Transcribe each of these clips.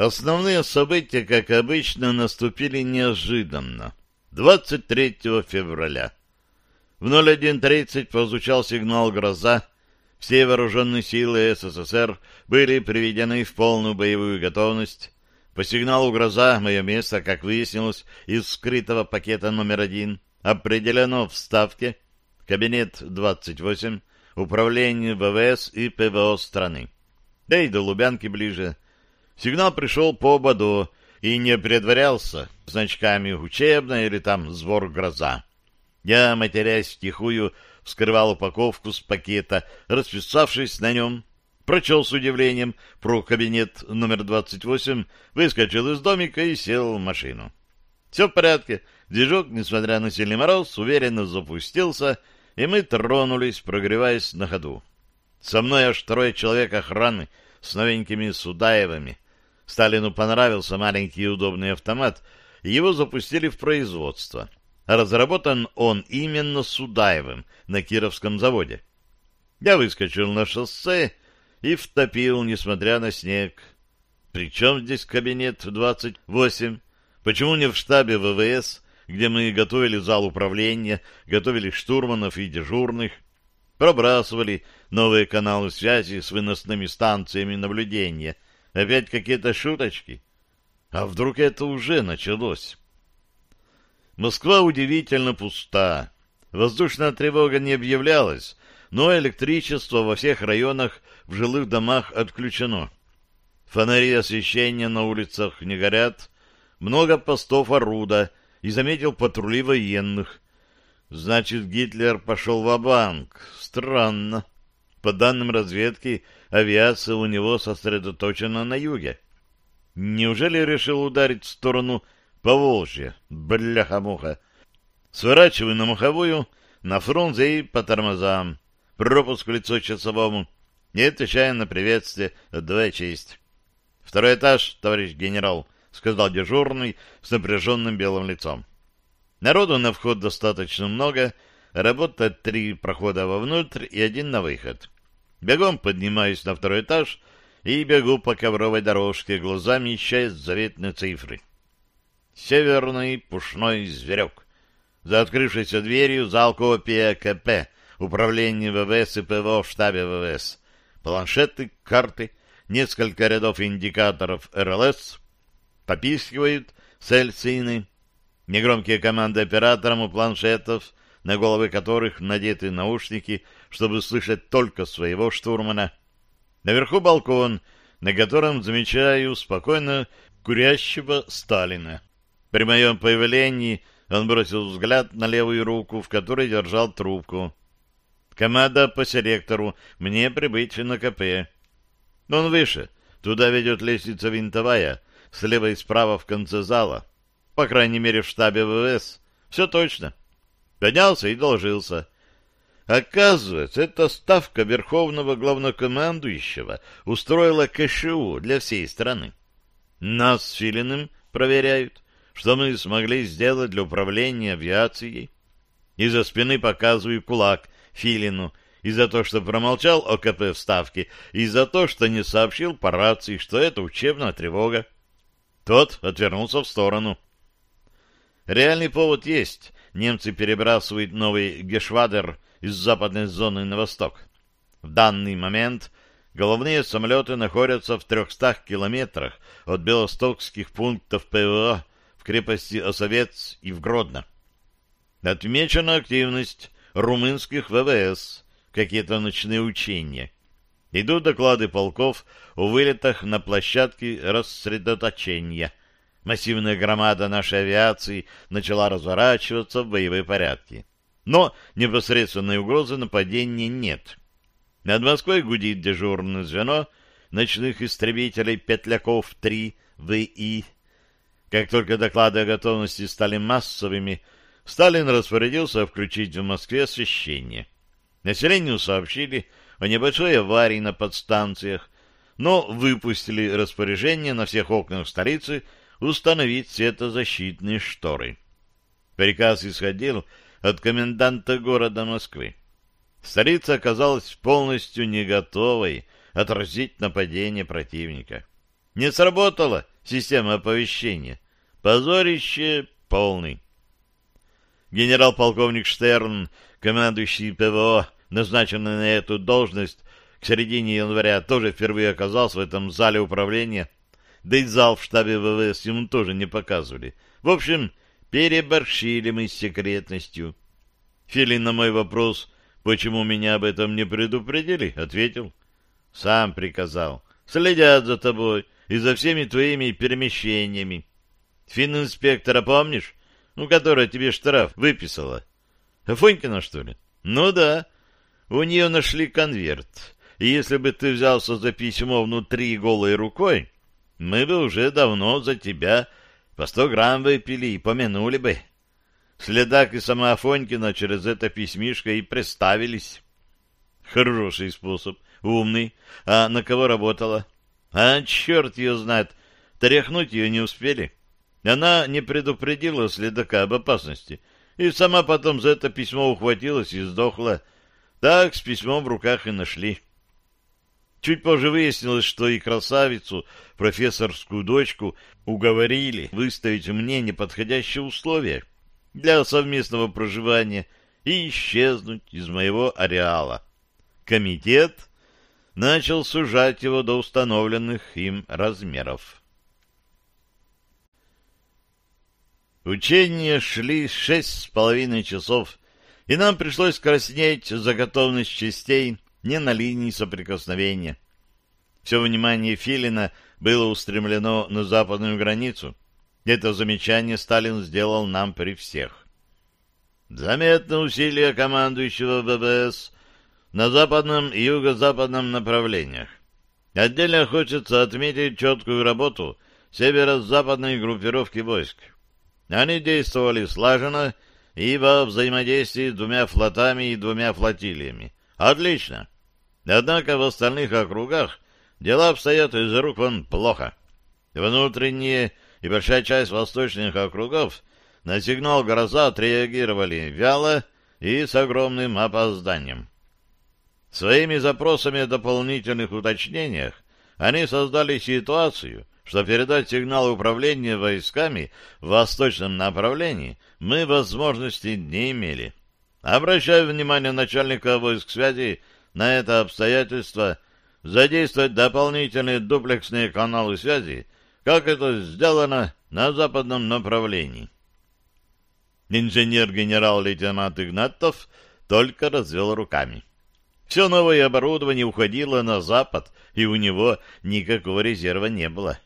Основные события, как обычно, наступили неожиданно. 23 февраля. В 01.30 прозвучал сигнал «Гроза». Все вооруженные силы СССР были приведены в полную боевую готовность. По сигналу «Гроза» мое место, как выяснилось, из скрытого пакета номер один определено в Ставке, кабинет 28, управление ВВС и ПВО страны. Да и до Лубянки ближе – Сигнал пришел по ободу и не предварялся значками «учебная» или там «сбор гроза». Я, матерясь втихую, вскрывал упаковку с пакета, расписавшись на нем, прочел с удивлением про кабинет номер 28, выскочил из домика и сел в машину. Все в порядке. Движок, несмотря на сильный мороз, уверенно запустился, и мы тронулись, прогреваясь на ходу. Со мной аж трое человек охраны с новенькими Судаевыми — Сталину понравился маленький удобный автомат, и его запустили в производство. Разработан он именно Судаевым на Кировском заводе. Я выскочил на шоссе и втопил, несмотря на снег. Причем здесь кабинет 28? Почему не в штабе ВВС, где мы готовили зал управления, готовили штурманов и дежурных, пробрасывали новые каналы связи с выносными станциями наблюдения — Опять какие-то шуточки? А вдруг это уже началось? Москва удивительно пуста. Воздушная тревога не объявлялась, но электричество во всех районах в жилых домах отключено. Фонари освещения на улицах не горят, много постов оруда, и заметил патрули военных. Значит, Гитлер пошел в банк Странно. По данным разведки, авиация у него сосредоточена на юге. Неужели решил ударить в сторону Поволжья? Бляха-муха! Сворачиваю на маховую, на фрунзе и по тормозам. Пропуск в лицо часовому. И отвечаю на приветствие. Давай честь. Второй этаж, товарищ генерал, — сказал дежурный с напряженным белым лицом. Народу на вход достаточно много, работает три прохода вовнутрь и один на выход. Бегом поднимаюсь на второй этаж и бегу по ковровой дорожке, глазами ищая заветные цифры. Северный пушной зверек. За открывшейся дверью зал копия КП, управление ВВС и ПВО в штабе ВВС. Планшеты, карты, несколько рядов индикаторов РЛС. Попискивают сельцины. Негромкие команды операторам у планшетов, на головы которых надеты наушники — чтобы слышать только своего штурмана. Наверху балкон, на котором замечаю спокойно курящего Сталина. При моем появлении он бросил взгляд на левую руку, в которой держал трубку. Команда по селектору. Мне прибыть на КП. Он выше. Туда ведет лестница винтовая. Слева и справа в конце зала. По крайней мере, в штабе ВВС. Все точно. Поднялся и доложился. Оказывается, эта ставка Верховного Главнокомандующего устроила КШУ для всей страны. Нас с Филиным проверяют, что мы смогли сделать для управления авиацией. Из-за спины показываю кулак Филину и за то, что промолчал о КП в Ставке, и за то, что не сообщил по рации, что это учебная тревога. Тот отвернулся в сторону. Реальный повод есть. Немцы перебрасывают новый Гешвадер из западной зоны на восток. В данный момент головные самолеты находятся в 300 километрах от белостокских пунктов ПВО в крепости Осовец и в Гродно. Отмечена активность румынских ВВС, какие-то ночные учения. Идут доклады полков о вылетах на площадке рассредоточения. Массивная громада нашей авиации начала разворачиваться в боевые порядки но непосредственной угрозы нападения нет. Над Москвой гудит дежурное звено ночных истребителей «Петляков-3» ВИ. Как только доклады о готовности стали массовыми, Сталин распорядился включить в Москве освещение. Населению сообщили о небольшой аварии на подстанциях, но выпустили распоряжение на всех окнах столицы установить светозащитные шторы. Приказ исходил от коменданта города Москвы. Столица оказалась полностью не готовой отразить нападение противника. Не сработало система оповещения. Позорище полный. Генерал-полковник Штерн, командующий ПВО, назначенный на эту должность, к середине января тоже впервые оказался в этом зале управления, да и зал в штабе ВВС ему тоже не показывали. В общем, переборщили мы с секретностью. Филин на мой вопрос, почему меня об этом не предупредили, ответил. Сам приказал. Следят за тобой и за всеми твоими перемещениями. Финн-инспектора помнишь? Ну, которая тебе штраф выписала. Фонькина, что ли? Ну да. У нее нашли конверт. И если бы ты взялся за письмо внутри голой рукой, мы бы уже давно за тебя по сто грамм выпили и помянули бы. Следак и сама Афонькина через это письмишко и представились. Хороший способ, умный. А на кого работала? А черт ее знает, тряхнуть ее не успели. Она не предупредила следака об опасности, и сама потом за это письмо ухватилась и сдохла. Так с письмом в руках и нашли. Чуть позже выяснилось, что и красавицу, профессорскую дочку, уговорили выставить мне неподходящие условия для совместного проживания и исчезнуть из моего ареала. Комитет начал сужать его до установленных им размеров. Учения шли шесть с половиной часов, и нам пришлось краснеть за готовность частей не на линии соприкосновения. Все внимание Филина было устремлено на западную границу. Это замечание Сталин сделал нам при всех. Заметно усилия командующего ВВС на западном и юго-западном направлениях. Отдельно хочется отметить четкую работу северо-западной группировки войск. Они действовали слаженно и во взаимодействии с двумя флотами и двумя флотилиями. Отлично. Однако в остальных округах дела обстоят из рук вон плохо. Внутренние и большая часть восточных округов на сигнал «Гроза» отреагировали вяло и с огромным опозданием. Своими запросами о дополнительных уточнениях они создали ситуацию, что передать сигнал управления войсками в восточном направлении мы возможности не имели. Обращаю внимание начальника войск связи на это обстоятельство, задействовать дополнительные дуплексные каналы связи, как это сделано на западном направлении. Инженер-генерал-лейтенант Игнатов только развел руками. Все новое оборудование уходило на запад, и у него никакого резерва не было.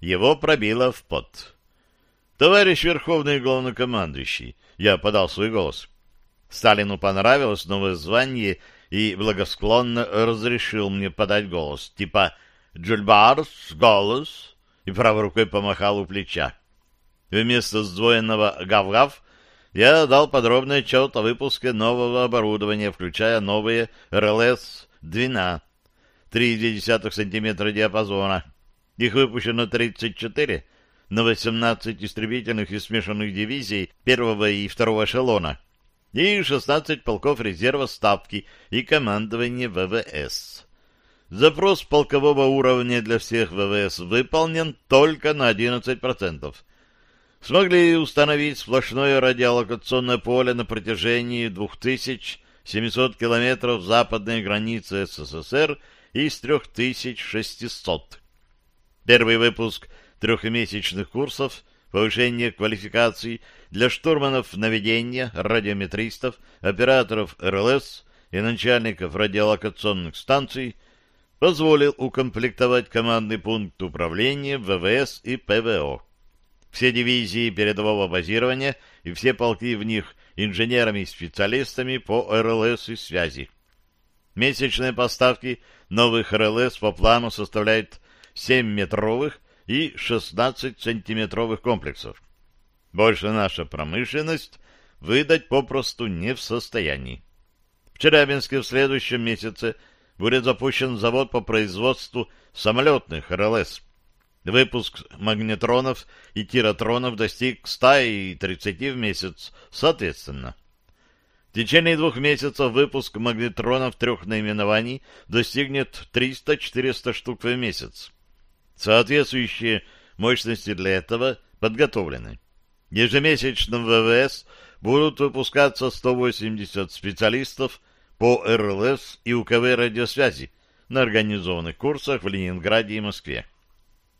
Его пробило в пот. «Товарищ Верховный Главнокомандующий», — я подал свой голос, Сталину понравилось новое звание и благосклонно разрешил мне подать голос, типа «Джульбарс, голос», и правой рукой помахал у плеча. Вместо сдвоенного «гав-гав» я дал подробный отчет о выпуске нового оборудования, включая новые РЛС «Двина», 3,2 см диапазона. Их выпущено 34 на 18 истребительных и смешанных дивизий первого и второго эшелона и 16 полков резерва Ставки и командования ВВС. Запрос полкового уровня для всех ВВС выполнен только на 11%. Смогли установить сплошное радиолокационное поле на протяжении 2700 километров западной границы СССР из 3600. Первый выпуск трехмесячных курсов повышения квалификации для штурманов наведения, радиометристов, операторов РЛС и начальников радиолокационных станций позволил укомплектовать командный пункт управления ВВС и ПВО. Все дивизии передового базирования и все полки в них инженерами и специалистами по РЛС и связи. Месячные поставки новых РЛС по плану составляют 7 метровых и 16-сантиметровых комплексов. Больше наша промышленность выдать попросту не в состоянии. В Челябинске в следующем месяце будет запущен завод по производству самолетных РЛС. Выпуск магнетронов и тиротронов достиг 100 и 30 в месяц, соответственно. В течение двух месяцев выпуск магнетронов трех наименований достигнет 300-400 штук в месяц. Соответствующие мощности для этого подготовлены. Ежемесячно в ВВС будут выпускаться 180 специалистов по РЛС и УКВ радиосвязи на организованных курсах в Ленинграде и Москве.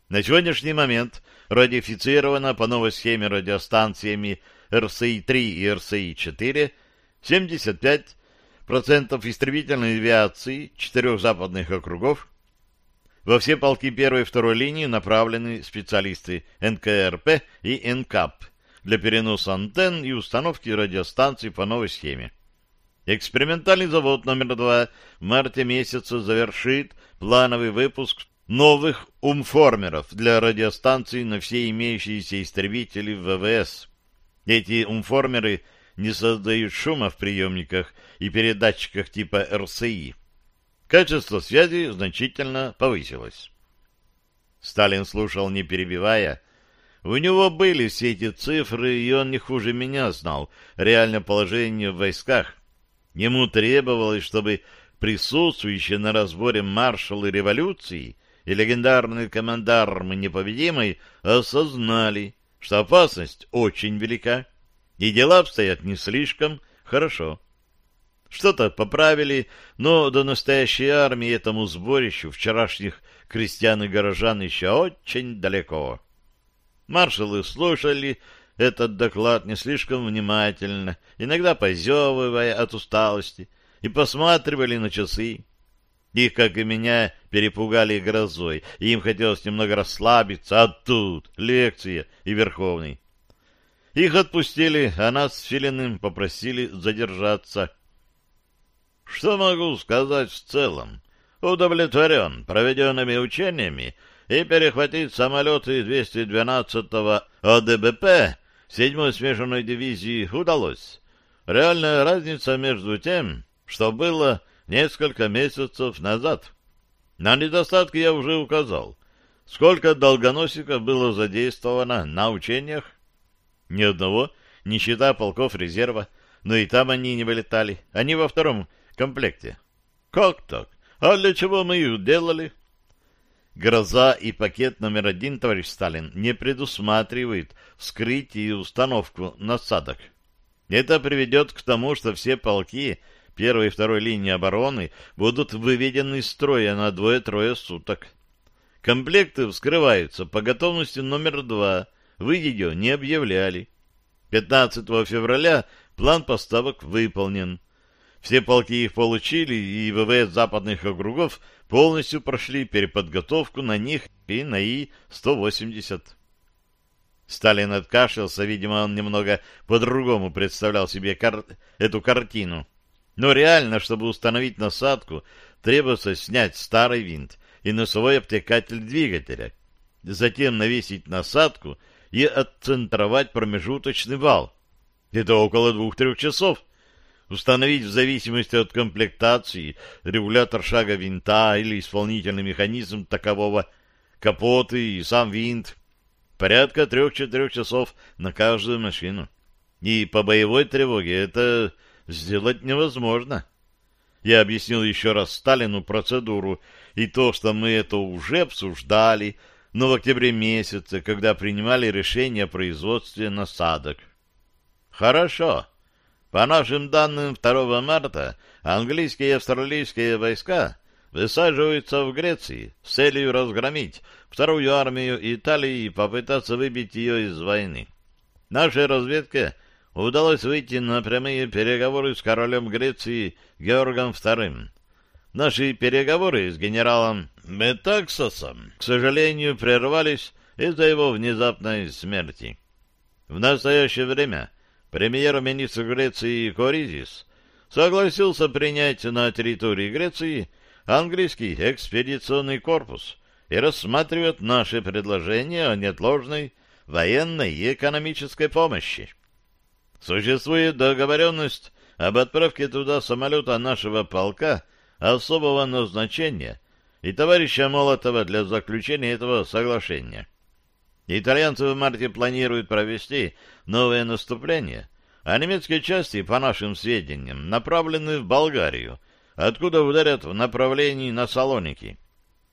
На сегодняшний момент радиофицировано по новой схеме радиостанциями РСИ-3 и РСИ-4 75% истребительной авиации четырех западных округов. Во все полки первой и второй линии направлены специалисты НКРП и НКАП для переноса антенн и установки радиостанций по новой схеме. Экспериментальный завод номер два в марте месяца завершит плановый выпуск новых умформеров для радиостанций на все имеющиеся истребители ВВС. Эти умформеры не создают шума в приемниках и передатчиках типа РСИ. Качество связи значительно повысилось. Сталин слушал, не перебивая. У него были все эти цифры, и он не хуже меня знал реальное положение в войсках. Ему требовалось, чтобы присутствующие на разборе маршалы революции и легендарные командармы непобедимой осознали, что опасность очень велика, и дела обстоят не слишком хорошо. Что-то поправили, но до настоящей армии этому сборищу вчерашних крестьян и горожан еще очень далеко. Маршалы слушали этот доклад не слишком внимательно, иногда позевывая от усталости, и посматривали на часы. Их, как и меня, перепугали грозой, и им хотелось немного расслабиться, а тут лекция и Верховный. Их отпустили, а нас с Филиным попросили задержаться. Что могу сказать в целом? Удовлетворен проведенными учениями и перехватить самолеты 212-го ОДБП 7-й смешанной дивизии удалось. Реальная разница между тем, что было несколько месяцев назад. На недостатки я уже указал. Сколько долгоносиков было задействовано на учениях? Ни одного, не считая полков резерва, но и там они не вылетали. Они во втором комплекте. Как так? А для чего мы их делали? Гроза и пакет номер один, товарищ Сталин, не предусматривает вскрытие и установку насадок. Это приведет к тому, что все полки первой и второй линии обороны будут выведены из строя на двое-трое суток. Комплекты вскрываются по готовности номер два, вы ее не объявляли. 15 февраля план поставок выполнен. Все полки их получили, и ВВС западных округов полностью прошли переподготовку на них и на И-180. Сталин откашлялся, видимо, он немного по-другому представлял себе кар... эту картину. Но реально, чтобы установить насадку, требуется снять старый винт и носовой обтекатель двигателя, затем навесить насадку и отцентровать промежуточный вал. Это около двух-трех часов. Установить в зависимости от комплектации регулятор шага винта или исполнительный механизм такового, капоты и сам винт. Порядка трех-четырех часов на каждую машину. И по боевой тревоге это сделать невозможно. Я объяснил еще раз Сталину процедуру и то, что мы это уже обсуждали, но в октябре месяце, когда принимали решение о производстве насадок. Хорошо. По нашим данным, 2 марта английские и австралийские войска высаживаются в Греции с целью разгромить вторую армию Италии и попытаться выбить ее из войны. Нашей разведке удалось выйти на прямые переговоры с королем Греции Георгом II. Наши переговоры с генералом Метаксосом, к сожалению, прервались из-за его внезапной смерти. В настоящее время премьер-министр Греции Коризис согласился принять на территории Греции английский экспедиционный корпус и рассматривает наши предложения о неотложной военной и экономической помощи. Существует договоренность об отправке туда самолета нашего полка особого назначения и товарища Молотова для заключения этого соглашения. Итальянцы в марте планируют провести новое наступление, а немецкие части, по нашим сведениям, направлены в Болгарию, откуда ударят в направлении на Салоники.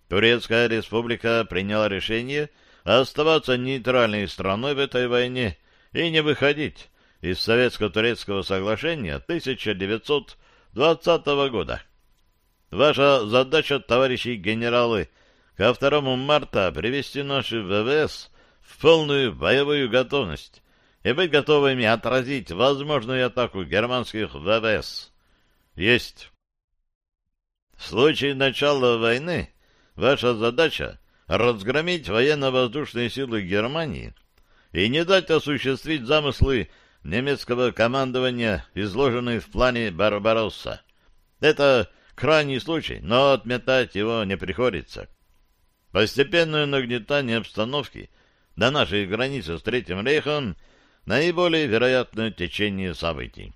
Турецкая республика приняла решение оставаться нейтральной страной в этой войне и не выходить из Советско-Турецкого соглашения 1920 года. Ваша задача, товарищи генералы, ко 2 марта привести наши ВВС в полную боевую готовность и быть готовыми отразить возможную атаку германских ВВС. Есть. В случае начала войны ваша задача — разгромить военно-воздушные силы Германии и не дать осуществить замыслы немецкого командования, изложенные в плане Барбаросса. Это крайний случай, но отметать его не приходится. Постепенное нагнетание обстановки до нашей границы с Третьим Рейхом наиболее вероятное течение событий.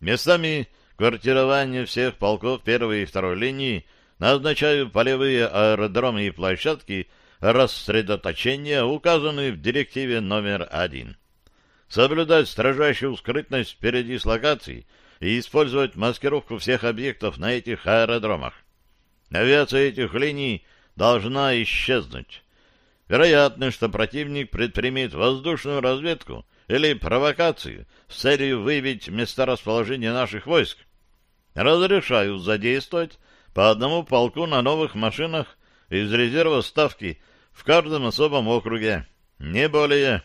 Местами квартирования всех полков первой и второй линии назначаю полевые аэродромы и площадки рассредоточения, указанные в директиве номер один. Соблюдать строжайшую скрытность передислокаций и использовать маскировку всех объектов на этих аэродромах. Авиация этих линий должна исчезнуть. Вероятно, что противник предпримет воздушную разведку или провокацию с целью выявить места расположения наших войск. Разрешаю задействовать по одному полку на новых машинах из резерва ставки в каждом особом округе. Не более.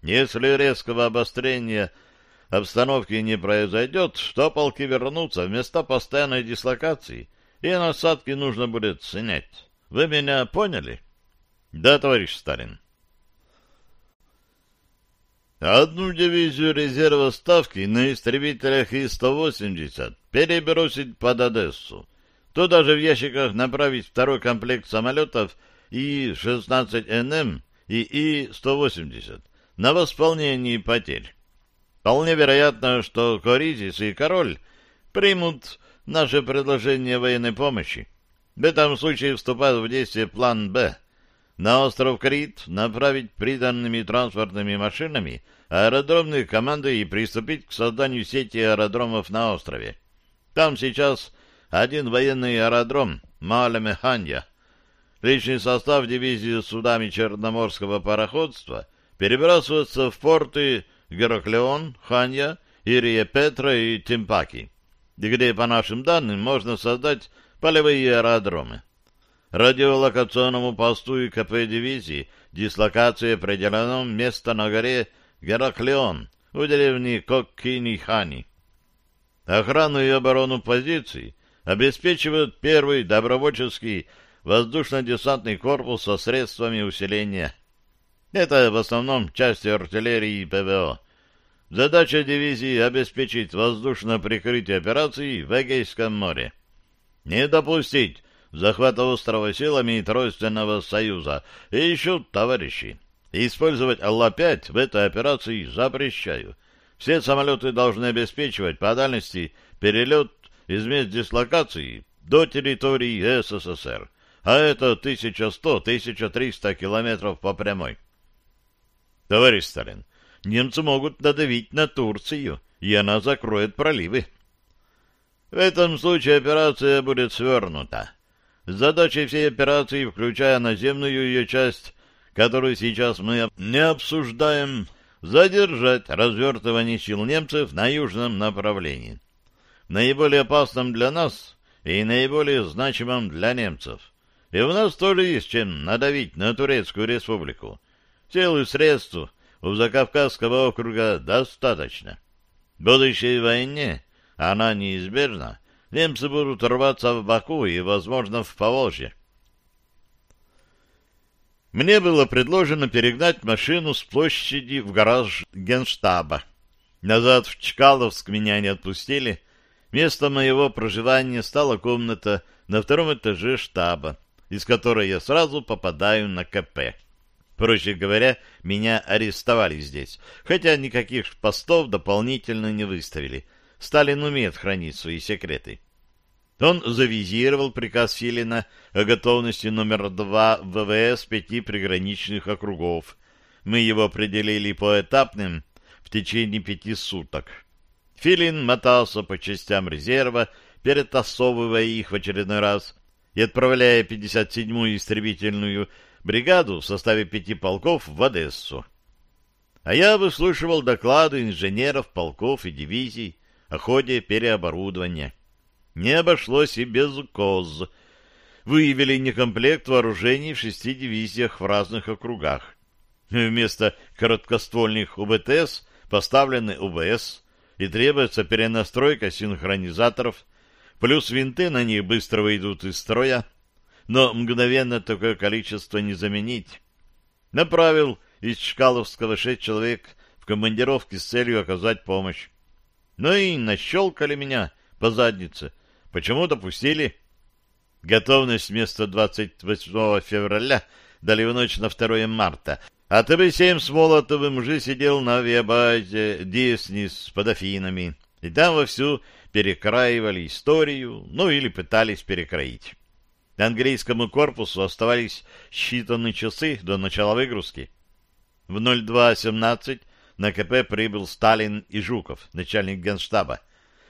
Если резкого обострения обстановки не произойдет, то полки вернутся в места постоянной дислокации, и насадки нужно будет снять. Вы меня поняли? Да, товарищ Сталин. Одну дивизию резерва ставки на истребителях И-180 перебросить под Одессу. Туда же в ящиках направить второй комплект самолетов И-16НМ и И-180 на восполнение потерь. Вполне вероятно, что Коризис и Король примут наше предложение военной помощи. В этом случае вступает в действие план «Б», на остров Крит направить приданными транспортными машинами аэродромные команды и приступить к созданию сети аэродромов на острове. Там сейчас один военный аэродром Малемеханья. Личный состав дивизии судами Черноморского пароходства перебрасывается в порты Гераклеон, Ханья, Ирия Петра и Тимпаки, где, по нашим данным, можно создать полевые аэродромы радиолокационному посту и КП дивизии дислокации определено место на горе Гераклеон у деревни Коккини-Хани. Охрану и оборону позиций обеспечивают первый добровольческий воздушно-десантный корпус со средствами усиления. Это в основном части артиллерии и ПВО. Задача дивизии — обеспечить воздушное прикрытие операций в Эгейском море. Не допустить захвата острова силами Тройственного Союза и ищут товарищи. Использовать Алла-5 в этой операции запрещаю. Все самолеты должны обеспечивать по дальности перелет из мест дислокации до территории СССР, а это 1100-1300 километров по прямой. Товарищ Сталин, немцы могут надавить на Турцию, и она закроет проливы. В этом случае операция будет свернута. Задачей всей операции, включая наземную ее часть, которую сейчас мы не обсуждаем, задержать развертывание сил немцев на южном направлении. Наиболее опасном для нас и наиболее значимым для немцев. И у нас тоже есть чем надавить на Турецкую республику. Сил и средств у Закавказского округа достаточно. В будущей войне она неизбежна, немцы будут рваться в Баку и, возможно, в Поволжье. Мне было предложено перегнать машину с площади в гараж генштаба. Назад в Чкаловск меня не отпустили. Местом моего проживания стала комната на втором этаже штаба, из которой я сразу попадаю на КП. Проще говоря, меня арестовали здесь, хотя никаких постов дополнительно не выставили — Сталин умеет хранить свои секреты. Он завизировал приказ Филина о готовности номер два ВВС пяти приграничных округов. Мы его определили поэтапным в течение пяти суток. Филин мотался по частям резерва, перетасовывая их в очередной раз и отправляя 57-ю истребительную бригаду в составе пяти полков в Одессу. А я выслушивал доклады инженеров полков и дивизий о ходе переоборудования. Не обошлось и без КОЗ. Выявили некомплект вооружений в шести дивизиях в разных округах. Вместо короткоствольных УБТС поставлены УБС, и требуется перенастройка синхронизаторов, плюс винты на них быстро выйдут из строя, но мгновенно такое количество не заменить. Направил из Чкаловского шесть человек в командировке с целью оказать помощь. Ну и нащелкали меня по заднице. Почему-то пустили. Готовность вместо 28 февраля дали в ночь на 2 марта, а ТБ-7 с Молотовым уже сидел на авиабазе Диснис под Афинами, и там вовсю перекраивали историю, ну или пытались перекроить. Английскому корпусу оставались считанные часы до начала выгрузки. В 02.17 на КП прибыл Сталин и Жуков, начальник генштаба.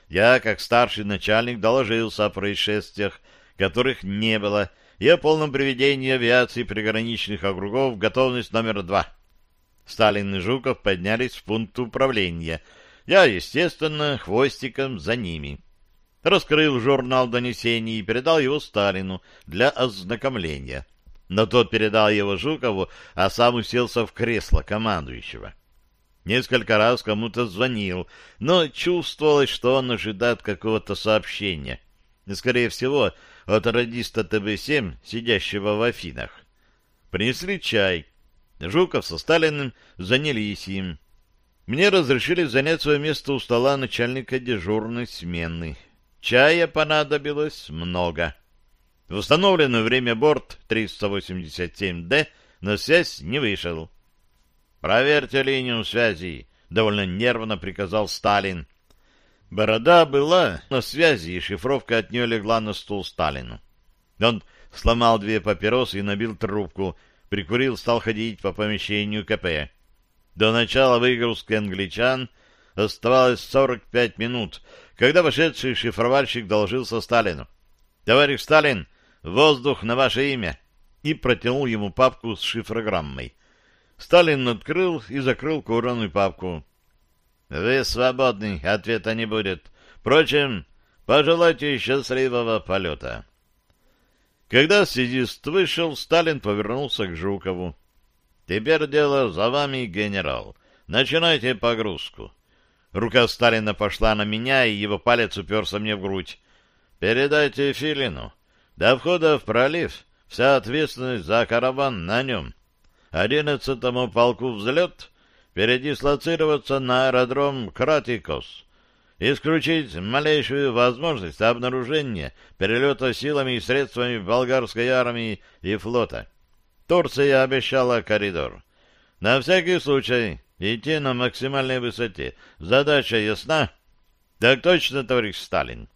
Я, как старший начальник, доложился о происшествиях, которых не было, и о полном приведении авиации приграничных округов в готовность номер два. Сталин и Жуков поднялись в пункт управления. Я, естественно, хвостиком за ними. Раскрыл журнал донесений и передал его Сталину для ознакомления. Но тот передал его Жукову, а сам уселся в кресло командующего. Несколько раз кому-то звонил, но чувствовалось, что он ожидает какого-то сообщения. Скорее всего, от радиста ТБ-7, сидящего в Афинах. Принесли чай. Жуков со Сталиным занялись им. Мне разрешили занять свое место у стола начальника дежурной смены. Чая понадобилось много. В установленное время борт 387D на связь не вышел. «Проверьте линию связи», — довольно нервно приказал Сталин. Борода была на связи, и шифровка от нее легла на стул Сталину. Он сломал две папиросы и набил трубку, прикурил, стал ходить по помещению КП. До начала выгрузки англичан оставалось 45 минут, когда вошедший шифровальщик доложился Сталину. «Товарищ Сталин, воздух на ваше имя!» и протянул ему папку с шифрограммой. Сталин открыл и закрыл кожаную папку. Вы свободны, ответа не будет. Впрочем, пожелайте счастливого полета. Когда связист вышел, Сталин повернулся к Жукову. Теперь дело за вами, генерал. Начинайте погрузку. Рука Сталина пошла на меня, и его палец уперся мне в грудь. Передайте Филину. До входа в пролив вся ответственность за караван на нем. Одиннадцатому полку взлет — передислоцироваться на аэродром Кратикос, исключить малейшую возможность обнаружения перелета силами и средствами болгарской армии и флота. Турция обещала коридор. На всякий случай идти на максимальной высоте. Задача ясна? Так точно, товарищ Сталин.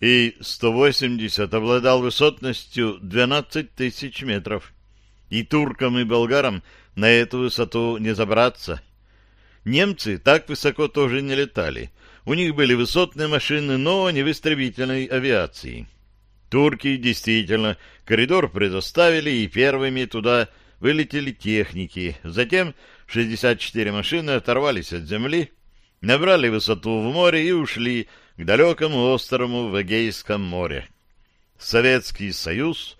И-180 обладал высотностью 12 тысяч метров и туркам и болгарам на эту высоту не забраться. Немцы так высоко тоже не летали. У них были высотные машины, но не в истребительной авиации. Турки действительно коридор предоставили, и первыми туда вылетели техники. Затем 64 машины оторвались от земли, набрали высоту в море и ушли к далекому острову в Эгейском море. Советский Союз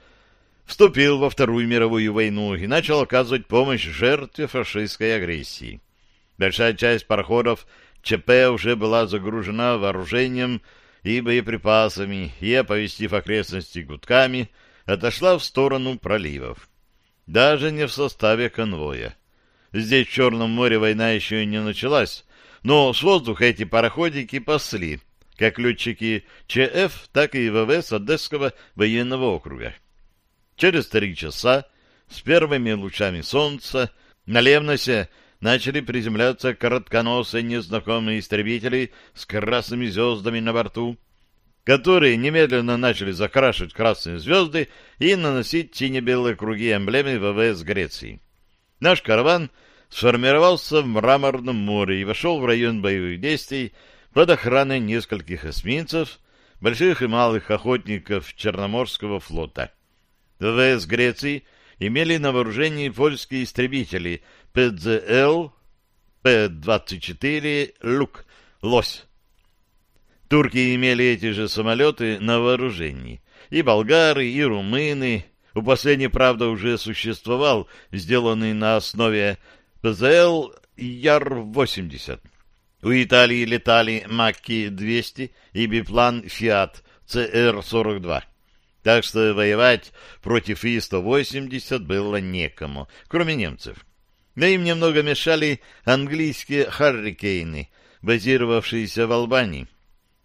вступил во Вторую мировую войну и начал оказывать помощь жертве фашистской агрессии. Большая часть пароходов ЧП уже была загружена вооружением и боеприпасами, и, оповестив окрестности гудками, отошла в сторону проливов. Даже не в составе конвоя. Здесь, в Черном море, война еще не началась, но с воздуха эти пароходики пасли, как летчики ЧФ, так и ВВС Одесского военного округа. Через три часа с первыми лучами солнца на Левносе начали приземляться коротконосые незнакомые истребители с красными звездами на борту, которые немедленно начали закрашивать красные звезды и наносить сине-белые круги эмблемы ВВС Греции. Наш караван сформировался в Мраморном море и вошел в район боевых действий под охраной нескольких эсминцев, больших и малых охотников Черноморского флота. ВВС Греции имели на вооружении польские истребители ПЗЛ, П-24 «Люк», «Лось». Турки имели эти же самолеты на вооружении. И болгары, и румыны. У последней, правда, уже существовал сделанный на основе ПЗЛ Яр-80. У Италии летали Макки-200 и биплан «Фиат» ЦР-42. Так что воевать против И-180 было некому, кроме немцев. Да им немного мешали английские «Харрикейны», базировавшиеся в Албании,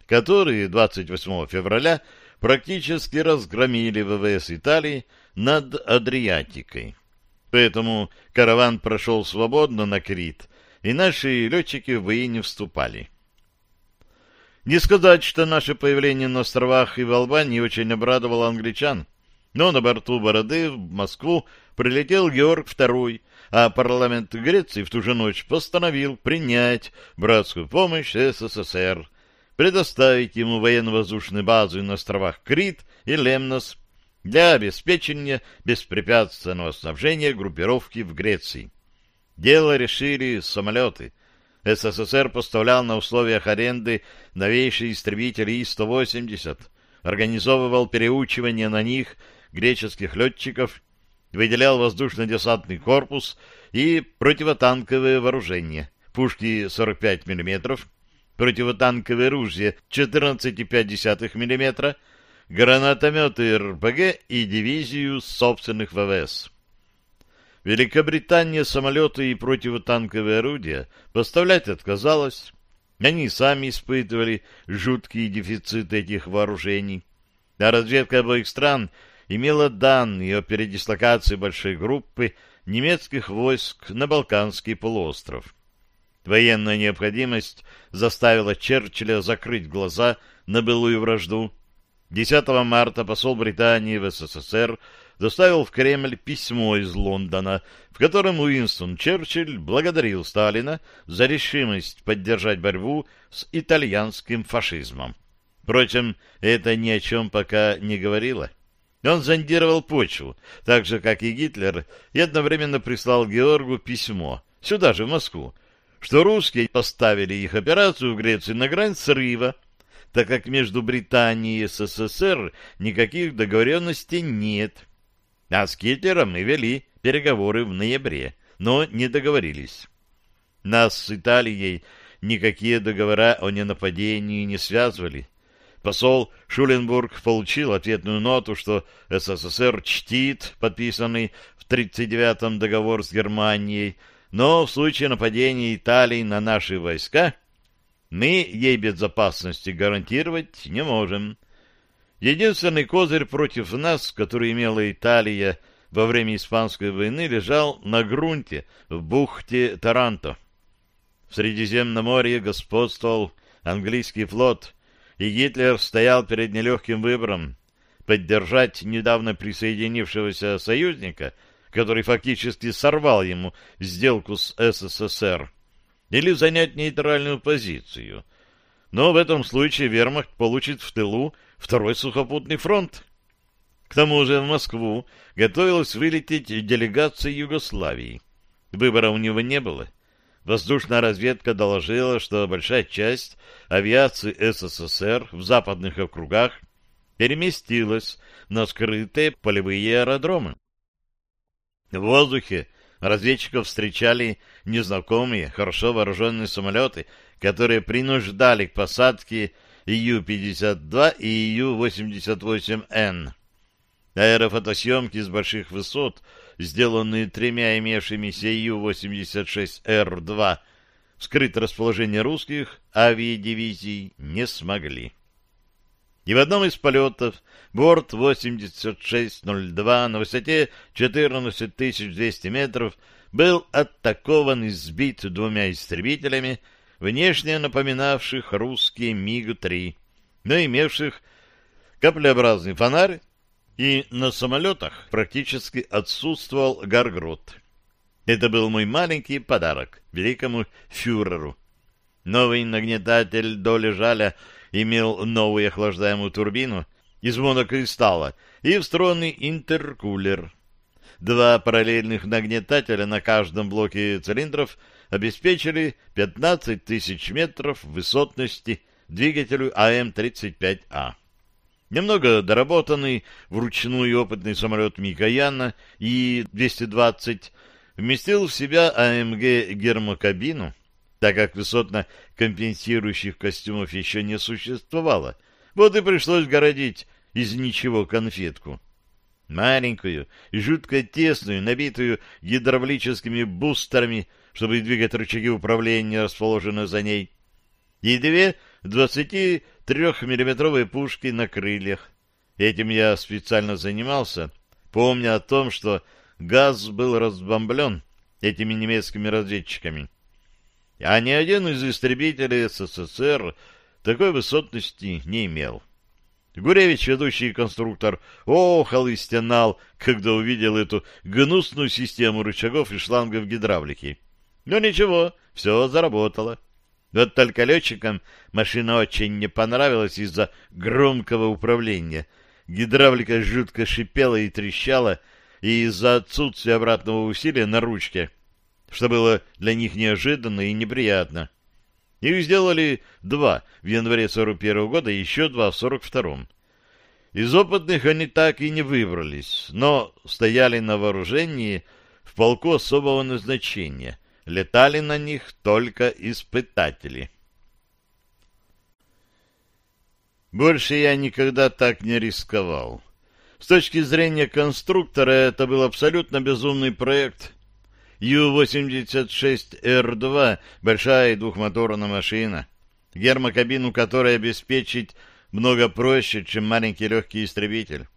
которые 28 февраля практически разгромили ВВС Италии над Адриатикой. Поэтому караван прошел свободно на Крит, и наши летчики в бои не вступали. Не сказать, что наше появление на островах и в Албании очень обрадовало англичан, но на борту Бороды в Москву прилетел Георг II, а парламент Греции в ту же ночь постановил принять братскую помощь СССР, предоставить ему военно-воздушные базы на островах Крит и Лемнос для обеспечения беспрепятственного снабжения группировки в Греции. Дело решили самолеты. СССР поставлял на условиях аренды новейшие истребители И-180, организовывал переучивание на них греческих летчиков, выделял воздушно-десантный корпус и противотанковое вооружение, пушки 45 мм, противотанковое ружье 14,5 мм, гранатометы РПГ и дивизию собственных ВВС. Великобритания самолеты и противотанковые орудия поставлять отказалась. Они сами испытывали жуткий дефицит этих вооружений. А разведка обоих стран имела данные о передислокации большой группы немецких войск на Балканский полуостров. Военная необходимость заставила Черчилля закрыть глаза на былую вражду. 10 марта посол Британии в СССР доставил в Кремль письмо из Лондона, в котором Уинстон Черчилль благодарил Сталина за решимость поддержать борьбу с итальянским фашизмом. Впрочем, это ни о чем пока не говорило. Он зондировал почву, так же, как и Гитлер, и одновременно прислал Георгу письмо, сюда же, в Москву, что русские поставили их операцию в Греции на грань срыва, так как между Британией и СССР никаких договоренностей нет. А с Гитлером мы вели переговоры в ноябре, но не договорились. Нас с Италией никакие договора о ненападении не связывали. Посол Шуленбург получил ответную ноту, что СССР чтит подписанный в 1939-м договор с Германией, но в случае нападения Италии на наши войска мы ей безопасности гарантировать не можем. Единственный козырь против нас, который имела Италия во время Испанской войны, лежал на грунте в бухте Таранто. В Средиземном море господствовал английский флот, и Гитлер стоял перед нелегким выбором поддержать недавно присоединившегося союзника, который фактически сорвал ему сделку с СССР, или занять нейтральную позицию. Но в этом случае вермахт получит в тылу второй сухопутный фронт. К тому же в Москву готовилась вылететь делегация Югославии. Выбора у него не было. Воздушная разведка доложила, что большая часть авиации СССР в западных округах переместилась на скрытые полевые аэродромы. В воздухе разведчиков встречали незнакомые, хорошо вооруженные самолеты, которые принуждали к посадке ИЮ-52 и ИЮ-88Н. Аэрофотосъемки с больших высот, сделанные тремя имевшимися ИЮ-86Р-2, скрыть расположение русских авиадивизий не смогли. И в одном из полетов борт 8602 на высоте 14200 метров был атакован и сбит двумя истребителями, внешне напоминавших русские МиГ-3, но имевших каплеобразный фонарь, и на самолетах практически отсутствовал гаргрот. Это был мой маленький подарок великому фюреру. Новый нагнетатель доли жаля имел новую охлаждаемую турбину из монокристалла и встроенный интеркулер. Два параллельных нагнетателя на каждом блоке цилиндров обеспечили 15 тысяч метров высотности двигателю АМ-35А. Немного доработанный вручную опытный самолет Микояна И-220 вместил в себя АМГ гермокабину, так как высотно компенсирующих костюмов еще не существовало. Вот и пришлось городить из ничего конфетку. Маленькую и жутко тесную, набитую гидравлическими бустерами, чтобы двигать рычаги управления, расположенные за ней, и две 23-миллиметровые пушки на крыльях. Этим я специально занимался, помня о том, что газ был разбомблен этими немецкими разведчиками. А ни один из истребителей СССР такой высотности не имел. Гуревич, ведущий конструктор, охал и стенал, когда увидел эту гнусную систему рычагов и шлангов гидравлики. Но ничего, все заработало. Вот только летчикам машина очень не понравилась из-за громкого управления. Гидравлика жутко шипела и трещала, и из-за отсутствия обратного усилия на ручке, что было для них неожиданно и неприятно. Их сделали два в январе 41 года и еще два в 42-м. Из опытных они так и не выбрались, но стояли на вооружении в полку особого назначения, летали на них только испытатели. Больше я никогда так не рисковал. С точки зрения конструктора это был абсолютно безумный проект. Ю-86Р-2 — большая двухмоторная машина, гермокабину которой обеспечить много проще, чем маленький легкий истребитель.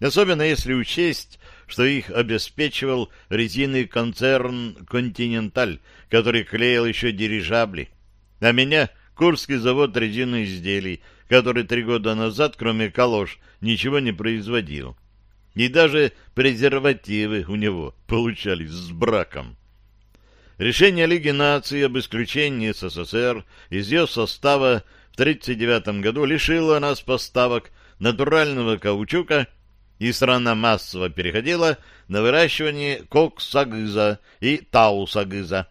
Особенно если учесть, что их обеспечивал резинный концерн «Континенталь», который клеил еще дирижабли. А меня — Курский завод резинных изделий, который три года назад, кроме калош, ничего не производил. И даже презервативы у него получались с браком. Решение Лиги наций об исключении СССР из ее состава в 1939 году лишило нас поставок натурального каучука и страна массово переходила на выращивание коксагыза и таусагыза,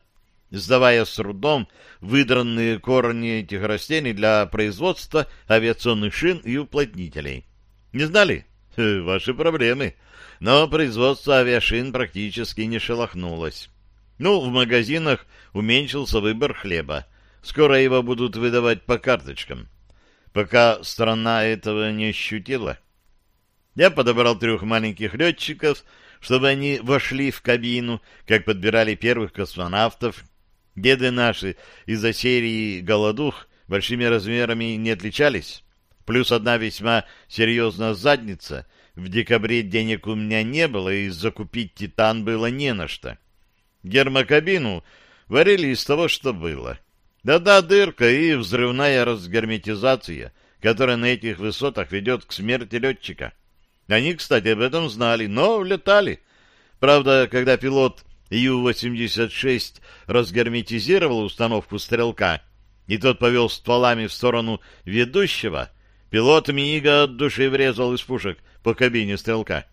сдавая с трудом выдранные корни этих растений для производства авиационных шин и уплотнителей. Не знали? Ваши проблемы. Но производство авиашин практически не шелохнулось. Ну, в магазинах уменьшился выбор хлеба. Скоро его будут выдавать по карточкам. Пока страна этого не ощутила, я подобрал трех маленьких летчиков, чтобы они вошли в кабину, как подбирали первых космонавтов. Деды наши из-за серии «Голодух» большими размерами не отличались. Плюс одна весьма серьезная задница. В декабре денег у меня не было, и закупить «Титан» было не на что. Гермокабину варили из того, что было. Да-да, дырка и взрывная разгерметизация, которая на этих высотах ведет к смерти летчика. Они, кстати, об этом знали, но летали. Правда, когда пилот Ю-86 разгерметизировал установку стрелка, и тот повел стволами в сторону ведущего, пилот Мига от души врезал из пушек по кабине стрелка.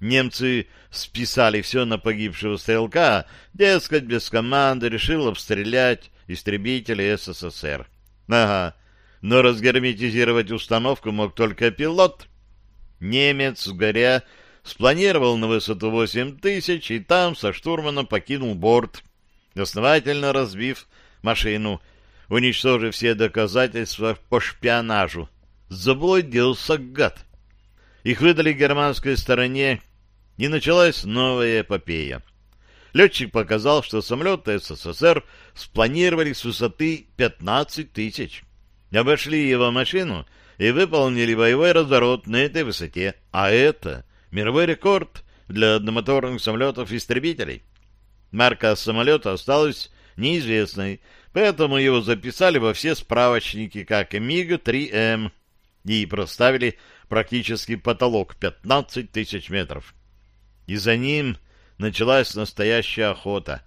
Немцы списали все на погибшего стрелка, дескать, без команды решил обстрелять истребители СССР. Ага, но разгерметизировать установку мог только пилот — Немец, горя, спланировал на высоту 8 тысяч и там со штурманом покинул борт, основательно разбив машину, уничтожив все доказательства по шпионажу. Заблудился гад. Их выдали германской стороне, и началась новая эпопея. Летчик показал, что самолеты СССР спланировали с высоты 15 тысяч. Обошли его машину и выполнили боевой разворот на этой высоте, а это мировой рекорд для одномоторных самолетов-истребителей. Марка самолета осталась неизвестной, поэтому его записали во все справочники как МиГ-3М и проставили практически потолок 15 тысяч метров. И за ним началась настоящая охота.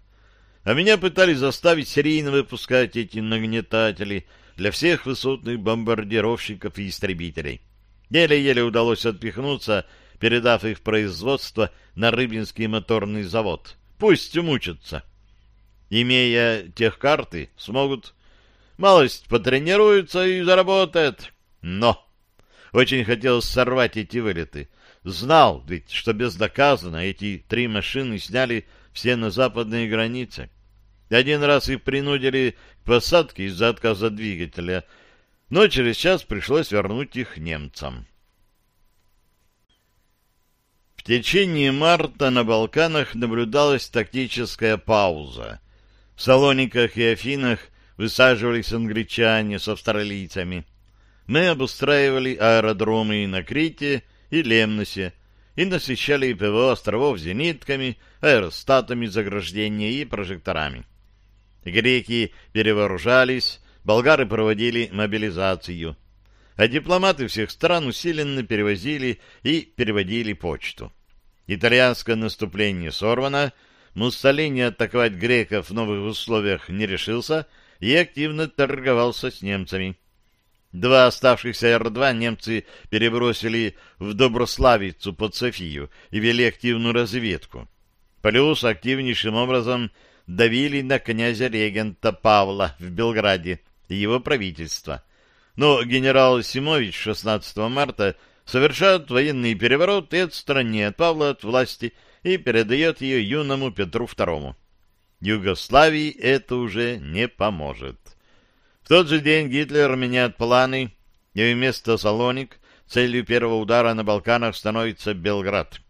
А меня пытались заставить серийно выпускать эти нагнетатели — для всех высотных бомбардировщиков и истребителей. Еле-еле удалось отпихнуться, передав их производство на Рыбинский моторный завод. Пусть мучатся. Имея техкарты, смогут. Малость потренируются и заработают. Но очень хотелось сорвать эти вылеты. Знал ведь, что бездоказанно эти три машины сняли все на западные границы. Один раз их принудили к посадке из-за отказа двигателя, но через час пришлось вернуть их немцам. В течение марта на Балканах наблюдалась тактическая пауза. В Салониках и Афинах высаживались англичане с австралийцами. Мы обустраивали аэродромы на Крите и Лемносе и насыщали ПВО островов зенитками, аэростатами заграждения и прожекторами. Греки перевооружались, болгары проводили мобилизацию, а дипломаты всех стран усиленно перевозили и переводили почту. Итальянское наступление сорвано, Муссолини атаковать греков в новых условиях не решился и активно торговался с немцами. Два оставшихся Р-2 немцы перебросили в Доброславицу под Софию и вели активную разведку. Плюс активнейшим образом давили на князя-регента Павла в Белграде и его правительство. Но генерал Симович 16 марта совершает военный переворот и отстраняет Павла от власти и передает ее юному Петру II. Югославии это уже не поможет. В тот же день Гитлер меняет планы, и вместо Салоник целью первого удара на Балканах становится Белград.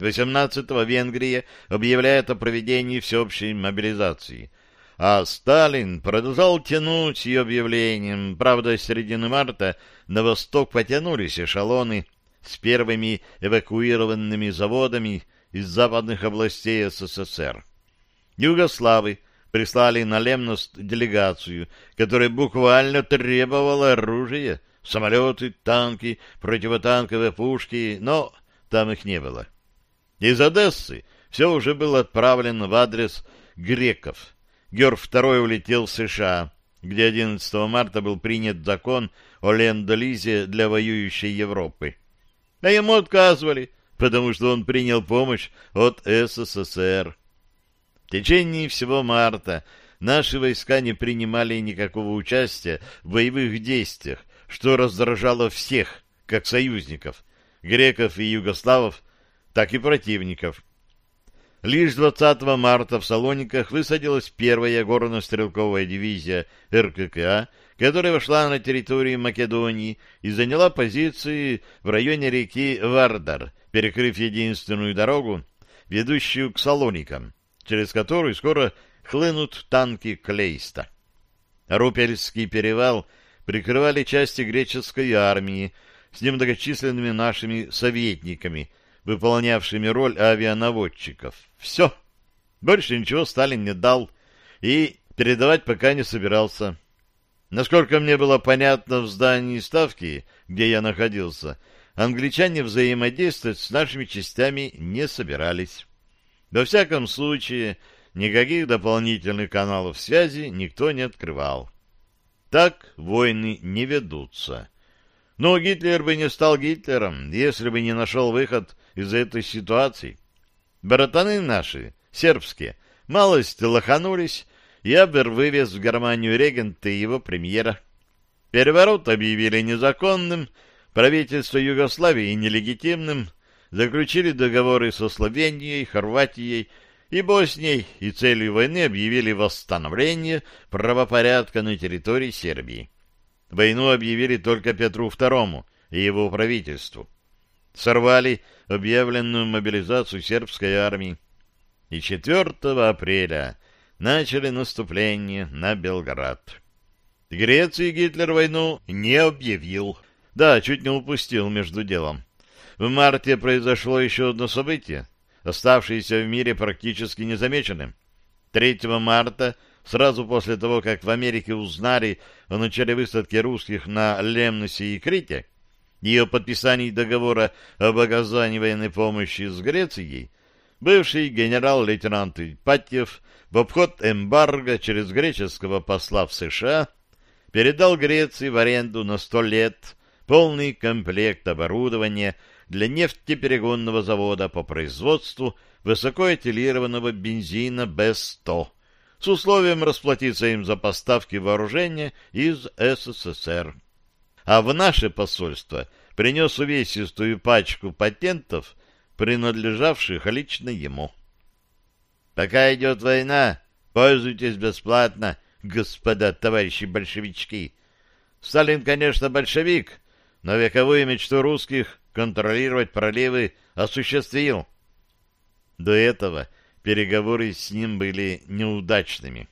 18-го Венгрия объявляет о проведении всеобщей мобилизации. А Сталин продолжал тянуть ее объявлением. Правда, с середины марта на восток потянулись эшелоны с первыми эвакуированными заводами из западных областей СССР. Югославы прислали на Лемност делегацию, которая буквально требовала оружия, самолеты, танки, противотанковые пушки, но там их не было. Из Одессы все уже было отправлено в адрес греков. Георг II улетел в США, где 11 марта был принят закон о ленд-лизе для воюющей Европы. А ему отказывали, потому что он принял помощь от СССР. В течение всего марта наши войска не принимали никакого участия в боевых действиях, что раздражало всех, как союзников, греков и югославов, так и противников. Лишь 20 марта в Салониках высадилась первая горно-стрелковая дивизия РККА, которая вошла на территорию Македонии и заняла позиции в районе реки Вардар, перекрыв единственную дорогу, ведущую к Салоникам, через которую скоро хлынут танки Клейста. Рупельский перевал прикрывали части греческой армии с немногочисленными нашими советниками – выполнявшими роль авианаводчиков. Все. Больше ничего Сталин не дал и передавать пока не собирался. Насколько мне было понятно в здании ставки, где я находился, англичане взаимодействовать с нашими частями не собирались. Во всяком случае, никаких дополнительных каналов связи никто не открывал. Так войны не ведутся. Но Гитлер бы не стал Гитлером, если бы не нашел выход из этой ситуации. Братаны наши, сербские, малость лоханулись, и Абвер вывез в Германию регента и его премьера. Переворот объявили незаконным, правительство Югославии нелегитимным, заключили договоры со Словенией, Хорватией и Боснией, и целью войны объявили восстановление правопорядка на территории Сербии. Войну объявили только Петру II и его правительству. Сорвали объявленную мобилизацию сербской армии. И 4 апреля начали наступление на Белград. Греции Гитлер войну не объявил. Да, чуть не упустил между делом. В марте произошло еще одно событие, оставшееся в мире практически незамеченным. 3 марта Сразу после того, как в Америке узнали о начале высадки русских на Лемносе и Крите и о подписании договора об оказании военной помощи с Грецией, бывший генерал-лейтенант Ипатьев в обход эмбарго через греческого посла в США передал Греции в аренду на сто лет полный комплект оборудования для нефтеперегонного завода по производству высокоэтилированного бензина Б-100 с условием расплатиться им за поставки вооружения из СССР. А в наше посольство принес увесистую пачку патентов, принадлежавших лично ему. Пока идет война, пользуйтесь бесплатно, господа товарищи большевички. Сталин, конечно, большевик, но вековую мечту русских контролировать проливы осуществил. До этого переговоры с ним были неудачными.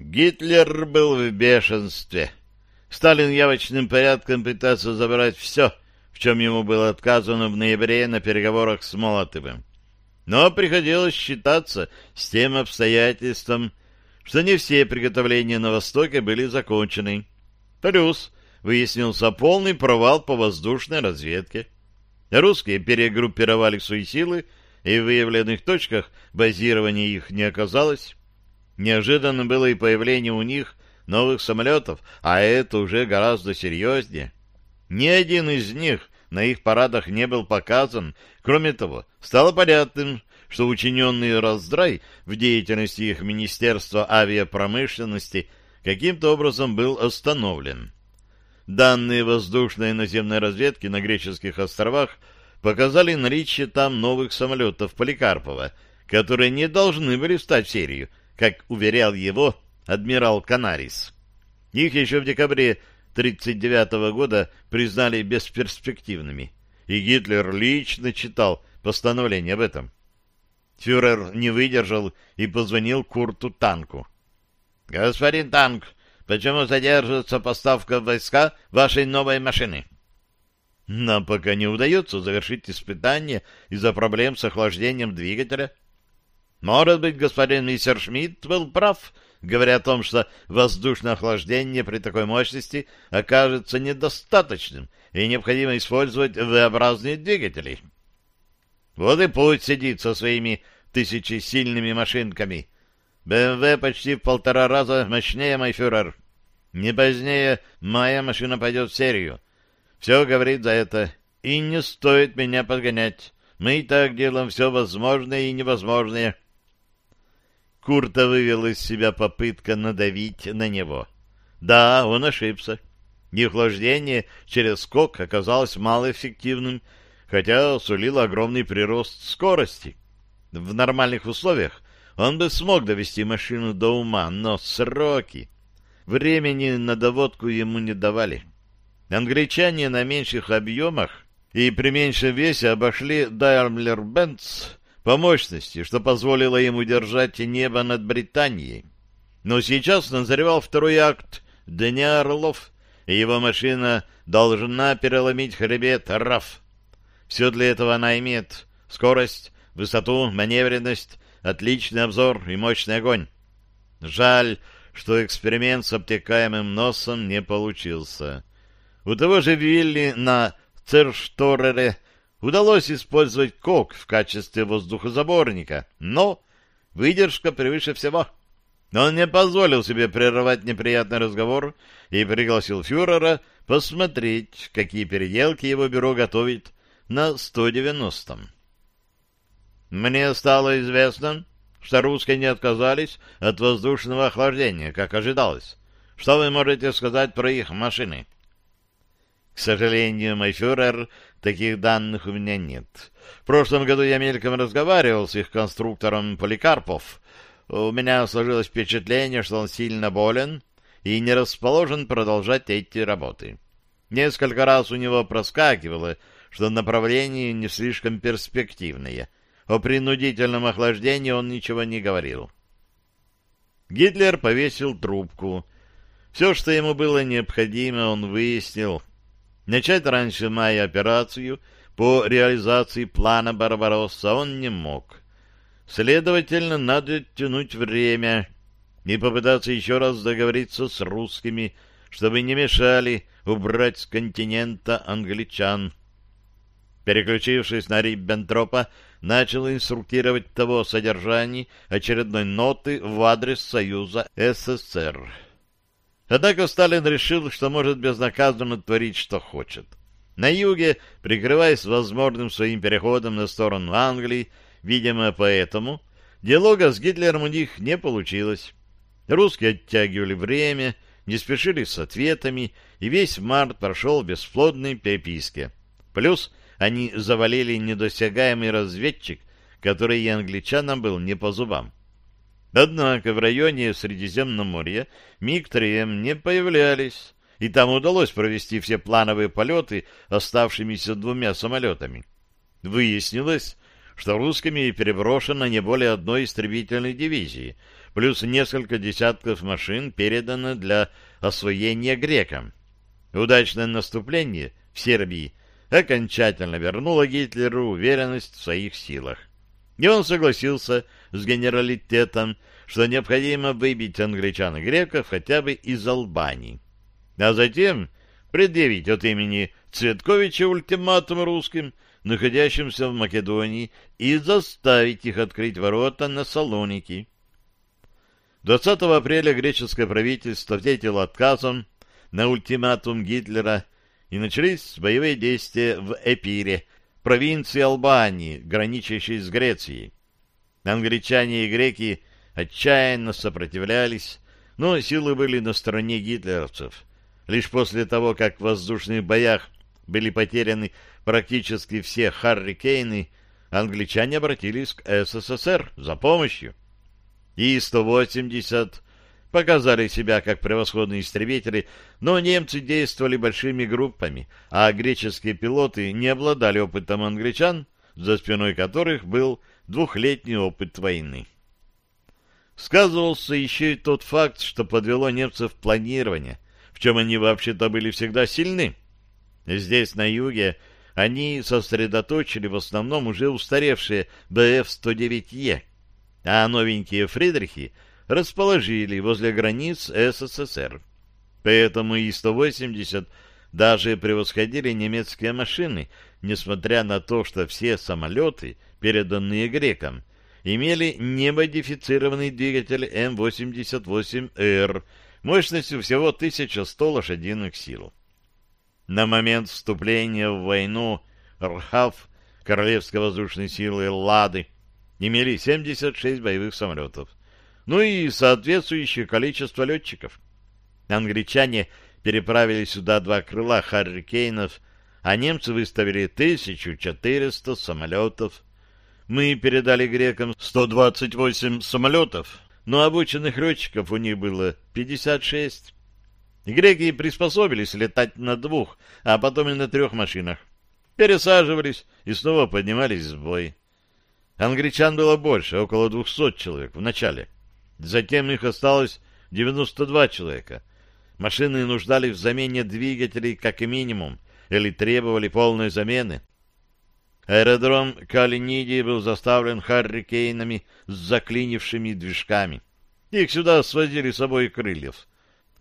Гитлер был в бешенстве. Сталин явочным порядком пытался забрать все, в чем ему было отказано в ноябре на переговорах с Молотовым. Но приходилось считаться с тем обстоятельством, что не все приготовления на Востоке были закончены. Плюс выяснился полный провал по воздушной разведке. Русские перегруппировали свои силы, и в выявленных точках базирования их не оказалось. Неожиданно было и появление у них новых самолетов, а это уже гораздо серьезнее. Ни один из них на их парадах не был показан. Кроме того, стало понятным, что учиненный раздрай в деятельности их Министерства авиапромышленности каким-то образом был остановлен. Данные воздушной и наземной разведки на греческих островах показали наличие там новых самолетов Поликарпова, которые не должны были встать в серию, как уверял его адмирал Канарис. Их еще в декабре 1939 года признали бесперспективными, и Гитлер лично читал постановление об этом. Фюрер не выдержал и позвонил Курту Танку. «Господин Танк, почему задерживается поставка войска вашей новой машины?» «Нам пока не удается завершить испытание из-за проблем с охлаждением двигателя». «Может быть, господин мистер Шмидт был прав, говоря о том, что воздушное охлаждение при такой мощности окажется недостаточным и необходимо использовать V-образные двигатели». Вот и пусть сидит со своими тысячесильными машинками. БМВ почти в полтора раза мощнее, мой фюрер. Не позднее моя машина пойдет в серию. Все говорит за это. И не стоит меня подгонять. Мы и так делаем все возможное и невозможное. Курта вывел из себя попытка надавить на него. Да, он ошибся. Неохлаждение через скок оказалось малоэффективным, хотя сулил огромный прирост скорости. В нормальных условиях он бы смог довести машину до ума, но сроки... Времени на доводку ему не давали. Англичане на меньших объемах и при меньшем весе обошли Daimler-Benz по мощности, что позволило ему держать небо над Британией. Но сейчас назревал второй акт Дня Орлов, и его машина должна переломить хребет РАФ. Все для этого она имеет скорость, высоту, маневренность, отличный обзор и мощный огонь. Жаль, что эксперимент с обтекаемым носом не получился. У того же Вилли на Цершторере удалось использовать кок в качестве воздухозаборника, но выдержка превыше всего. Он не позволил себе прерывать неприятный разговор и пригласил фюрера посмотреть, какие переделки его бюро готовит на 190-м. Мне стало известно, что русские не отказались от воздушного охлаждения, как ожидалось. Что вы можете сказать про их машины? К сожалению, мой фюрер, таких данных у меня нет. В прошлом году я мельком разговаривал с их конструктором Поликарпов. У меня сложилось впечатление, что он сильно болен и не расположен продолжать эти работы. Несколько раз у него проскакивало, что направление не слишком перспективное — о принудительном охлаждении он ничего не говорил. Гитлер повесил трубку. Все, что ему было необходимо, он выяснил. Начать раньше мая операцию по реализации плана Барбаросса он не мог. Следовательно, надо тянуть время и попытаться еще раз договориться с русскими, чтобы не мешали убрать с континента англичан. Переключившись на Риббентропа, начал инструктировать того о содержании очередной ноты в адрес Союза СССР. Однако Сталин решил, что может безнаказанно творить, что хочет. На юге, прикрываясь возможным своим переходом на сторону Англии, видимо, поэтому диалога с Гитлером у них не получилось. Русские оттягивали время, не спешили с ответами, и весь март прошел в бесплодной переписке. Плюс они завалили недосягаемый разведчик, который и англичанам был не по зубам. Однако в районе Средиземноморья МиГ-3М не появлялись, и там удалось провести все плановые полеты оставшимися двумя самолетами. Выяснилось, что русскими переброшено не более одной истребительной дивизии, плюс несколько десятков машин передано для освоения грекам. Удачное наступление в Сербии окончательно вернуло Гитлеру уверенность в своих силах. И он согласился с генералитетом, что необходимо выбить англичан и греков хотя бы из Албании. А затем предъявить от имени Цветковича ультиматум русским, находящимся в Македонии, и заставить их открыть ворота на Салоники. 20 апреля греческое правительство ответило отказом на ультиматум Гитлера, и начались боевые действия в Эпире, провинции Албании, граничащей с Грецией. Англичане и греки отчаянно сопротивлялись, но силы были на стороне гитлеровцев. Лишь после того, как в воздушных боях были потеряны практически все «Харрикейны», англичане обратились к СССР за помощью. И-180 показали себя как превосходные истребители, но немцы действовали большими группами, а греческие пилоты не обладали опытом англичан, за спиной которых был двухлетний опыт войны. Сказывался еще и тот факт, что подвело немцев планирование, в чем они вообще-то были всегда сильны. Здесь, на юге, они сосредоточили в основном уже устаревшие БФ-109Е, а новенькие «Фридрихи» расположили возле границ СССР. Поэтому И-180 даже превосходили немецкие машины, несмотря на то, что все самолеты, переданные грекам, имели немодифицированный двигатель М-88Р мощностью всего 1100 лошадиных сил. На момент вступления в войну РХАВ, Королевской воздушной силы Лады, имели 76 боевых самолетов, ну и соответствующее количество летчиков. Англичане переправили сюда два крыла «Харрикейнов», а немцы выставили 1400 самолетов. Мы передали грекам 128 самолетов, но обученных летчиков у них было 56. Греки приспособились летать на двух, а потом и на трех машинах. Пересаживались и снова поднимались в бой. Англичан было больше, около 200 человек в начале. Затем их осталось 92 человека. Машины нуждались в замене двигателей как минимум, или требовали полной замены. Аэродром Калиниди был заставлен харрикейнами с заклинившими движками. Их сюда свозили с собой крыльев.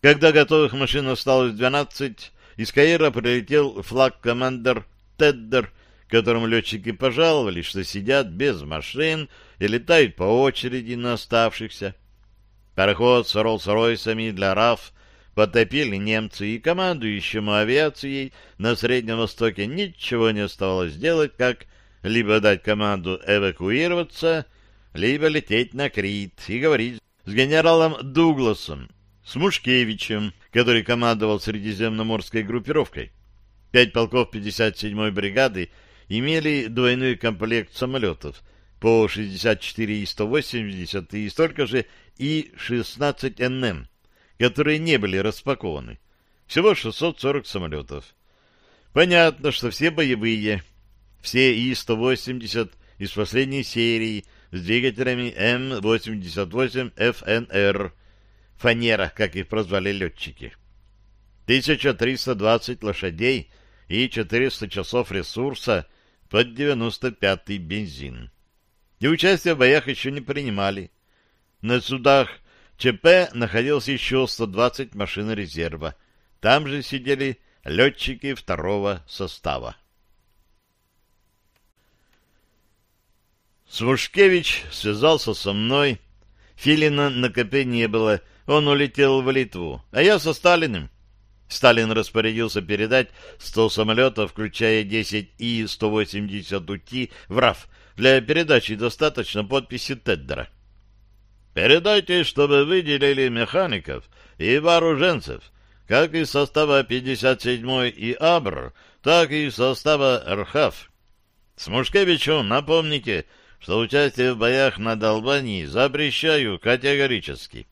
Когда готовых машин осталось 12, из Каира прилетел флаг-командер Теддер, которому летчики пожаловали, что сидят без машин и летают по очереди на оставшихся. Пароход с Роллс-Ройсами для РАФ потопили немцы, и командующему авиацией на Среднем Востоке ничего не оставалось делать, как либо дать команду эвакуироваться, либо лететь на Крит и говорить с генералом Дугласом, с Мушкевичем, который командовал Средиземноморской группировкой. Пять полков 57-й бригады имели двойной комплект самолетов по 64 И-180 и столько же И-16НМ, которые не были распакованы. Всего 640 самолетов. Понятно, что все боевые, все И-180 из последней серии с двигателями М-88ФНР, фанера, как их прозвали летчики. 1320 лошадей и 400 часов ресурса под 95-й бензин. И участие в боях еще не принимали. На судах ЧП находилось еще 120 машин резерва. Там же сидели летчики второго состава. Смушкевич связался со мной Филина на копе не было, он улетел в Литву, а я со Сталиным. Сталин распорядился передать 100 самолетов, включая 10 И-180УТ в РАФ. Для передачи достаточно подписи Теддера. «Передайте, чтобы выделили механиков и вооруженцев, как из состава 57-й и АБР, так и из состава РХАФ. С Мушкевичу напомните, что участие в боях над Албанией запрещаю категорически».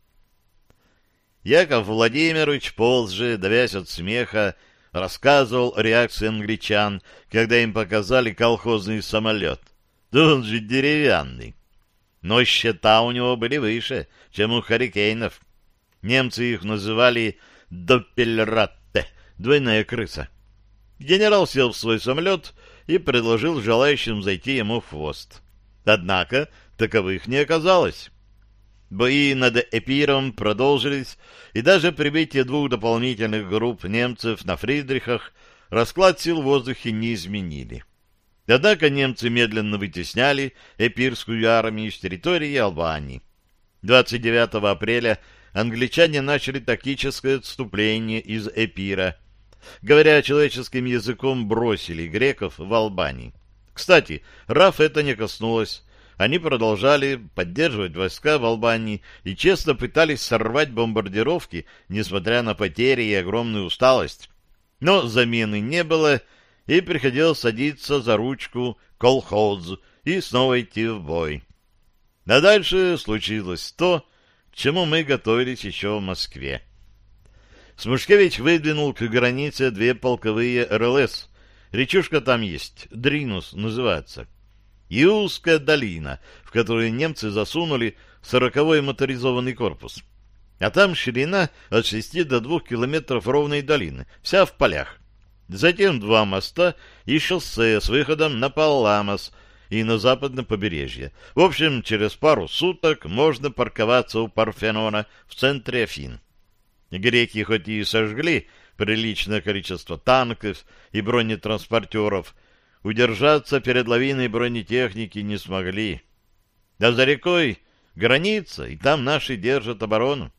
Яков Владимирович полз же, давясь от смеха, рассказывал реакции англичан, когда им показали колхозный самолет. Да он же деревянный. Но счета у него были выше, чем у харикейнов. Немцы их называли «доппельратте» — двойная крыса. Генерал сел в свой самолет и предложил желающим зайти ему в хвост. Однако таковых не оказалось. Бои над Эпиром продолжились, и даже прибытие двух дополнительных групп немцев на Фридрихах расклад сил в воздухе не изменили. Однако немцы медленно вытесняли эпирскую армию с территории Албании. 29 апреля англичане начали тактическое отступление из Эпира. Говоря человеческим языком, бросили греков в Албании. Кстати, РАФ это не коснулось они продолжали поддерживать войска в Албании и честно пытались сорвать бомбардировки, несмотря на потери и огромную усталость. Но замены не было, и приходилось садиться за ручку колхоз и снова идти в бой. А дальше случилось то, к чему мы готовились еще в Москве. Смушкевич выдвинул к границе две полковые РЛС. Речушка там есть, Дринус называется и узкая долина, в которую немцы засунули сороковой моторизованный корпус. А там ширина от шести до двух километров ровной долины, вся в полях. Затем два моста и шоссе с выходом на Палламос и на западное побережье. В общем, через пару суток можно парковаться у Парфенона в центре Афин. Греки хоть и сожгли приличное количество танков и бронетранспортеров, удержаться перед лавиной бронетехники не смогли. Да за рекой граница, и там наши держат оборону.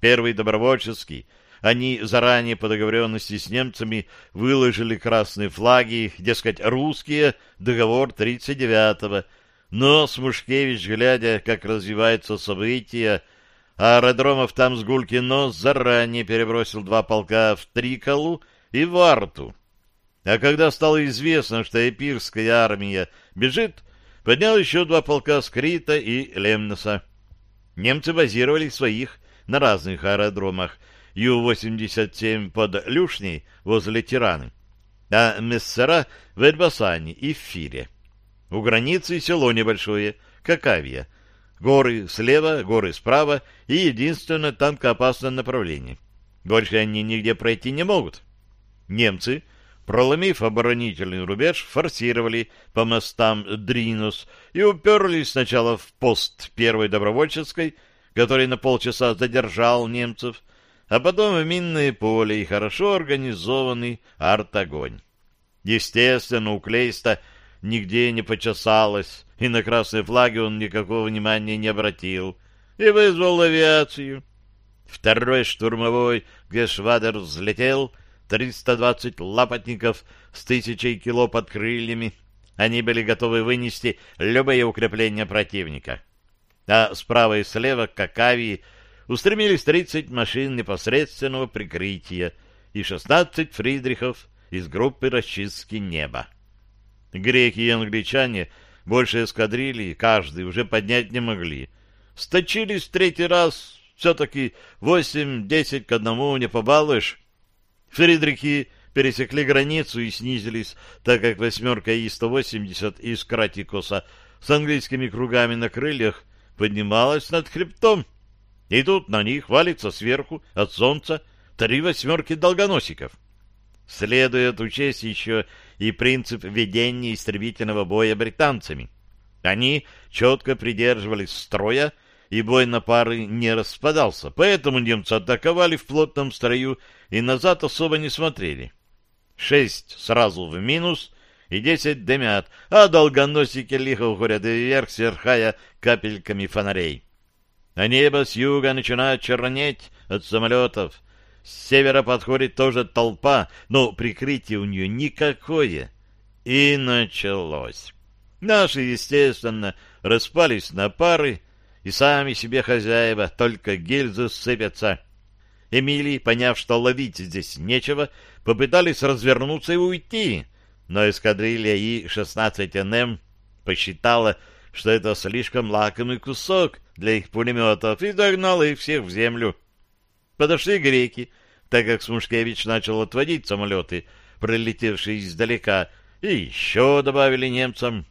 Первый добровольческий, они заранее по договоренности с немцами выложили красные флаги, дескать, русские, договор 39-го. Но Смушкевич, глядя, как развиваются события, аэродромов там с гулькин нос заранее перебросил два полка в Триколу и в Арту. А когда стало известно, что эпирская армия бежит, поднял еще два полка Скрита и Лемноса. Немцы базировали своих на разных аэродромах, Ю-87 под Люшней возле Тираны, а Мессера в Эльбасане и в Фире. У границы село небольшое, Какавия. Горы слева, горы справа и единственное танкоопасное направление. Больше они нигде пройти не могут. Немцы — проломив оборонительный рубеж, форсировали по мостам Дринус и уперлись сначала в пост первой добровольческой, который на полчаса задержал немцев, а потом в минное поле и хорошо организованный артогонь. Естественно, у Клейста нигде не почесалось, и на красной флаге он никакого внимания не обратил, и вызвал авиацию. Второй штурмовой Гешвадер взлетел, 320 лапотников с тысячей кило под крыльями. Они были готовы вынести любые укрепления противника. А справа и слева к Акавии устремились 30 машин непосредственного прикрытия и 16 фридрихов из группы расчистки неба. Греки и англичане больше эскадрильи каждый уже поднять не могли. Сточились в третий раз, все-таки 8-10 к одному не побалуешь, Фридрихи пересекли границу и снизились, так как восьмерка И-180 из Кратикоса с английскими кругами на крыльях поднималась над хребтом. И тут на них валится сверху от солнца три восьмерки долгоносиков. Следует учесть еще и принцип ведения истребительного боя британцами. Они четко придерживались строя и бой на пары не распадался, поэтому немцы атаковали в плотном строю и назад особо не смотрели. Шесть сразу в минус и десять дымят, а долгоносики лихо уходят вверх, сверхая капельками фонарей. А небо с юга начинает чернеть от самолетов. С севера подходит тоже толпа, но прикрытия у нее никакое. И началось. Наши, естественно, распались на пары, и сами себе хозяева, только гильзы сыпятся. Эмилий, поняв, что ловить здесь нечего, попытались развернуться и уйти, но эскадрилья И-16НМ посчитала, что это слишком лакомый кусок для их пулеметов, и догнала их всех в землю. Подошли греки, так как Смушкевич начал отводить самолеты, пролетевшие издалека, и еще добавили немцам.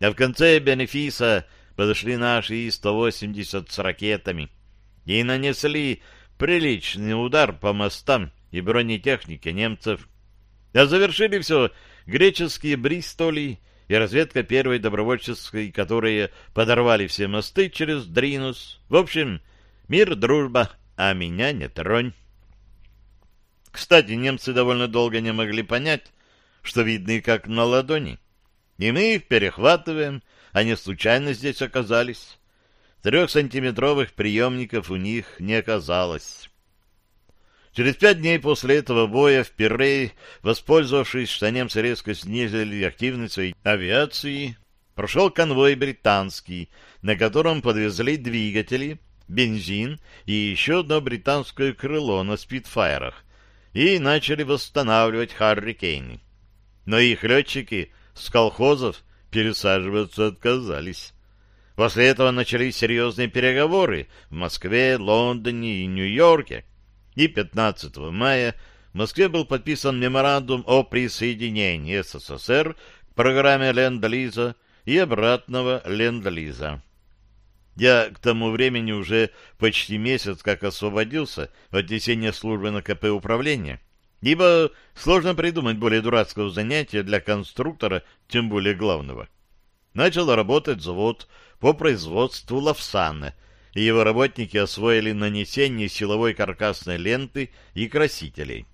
А в конце бенефиса подошли наши И-180 с ракетами и нанесли приличный удар по мостам и бронетехнике немцев. А завершили все греческие Бристоли и разведка первой добровольческой, которые подорвали все мосты через Дринус. В общем, мир, дружба, а меня не тронь. Кстати, немцы довольно долго не могли понять, что видны как на ладони. И мы их перехватываем, они случайно здесь оказались. Трехсантиметровых приемников у них не оказалось. Через пять дней после этого боя в Пирей, воспользовавшись, что немцы резко снизили активность своей авиации, прошел конвой британский, на котором подвезли двигатели, бензин и еще одно британское крыло на спидфайрах, и начали восстанавливать Харрикейны. Но их летчики с колхозов пересаживаться отказались. После этого начались серьезные переговоры в Москве, Лондоне и Нью-Йорке, и 15 мая в Москве был подписан меморандум о присоединении СССР к программе Ленд-Лиза и обратного Ленд-Лиза. Я к тому времени уже почти месяц как освободился от несения службы на КП управления, ибо сложно придумать более дурацкого занятия для конструктора, тем более главного. Начал работать завод по производству лавсана — и его работники освоили нанесение силовой каркасной ленты и красителей.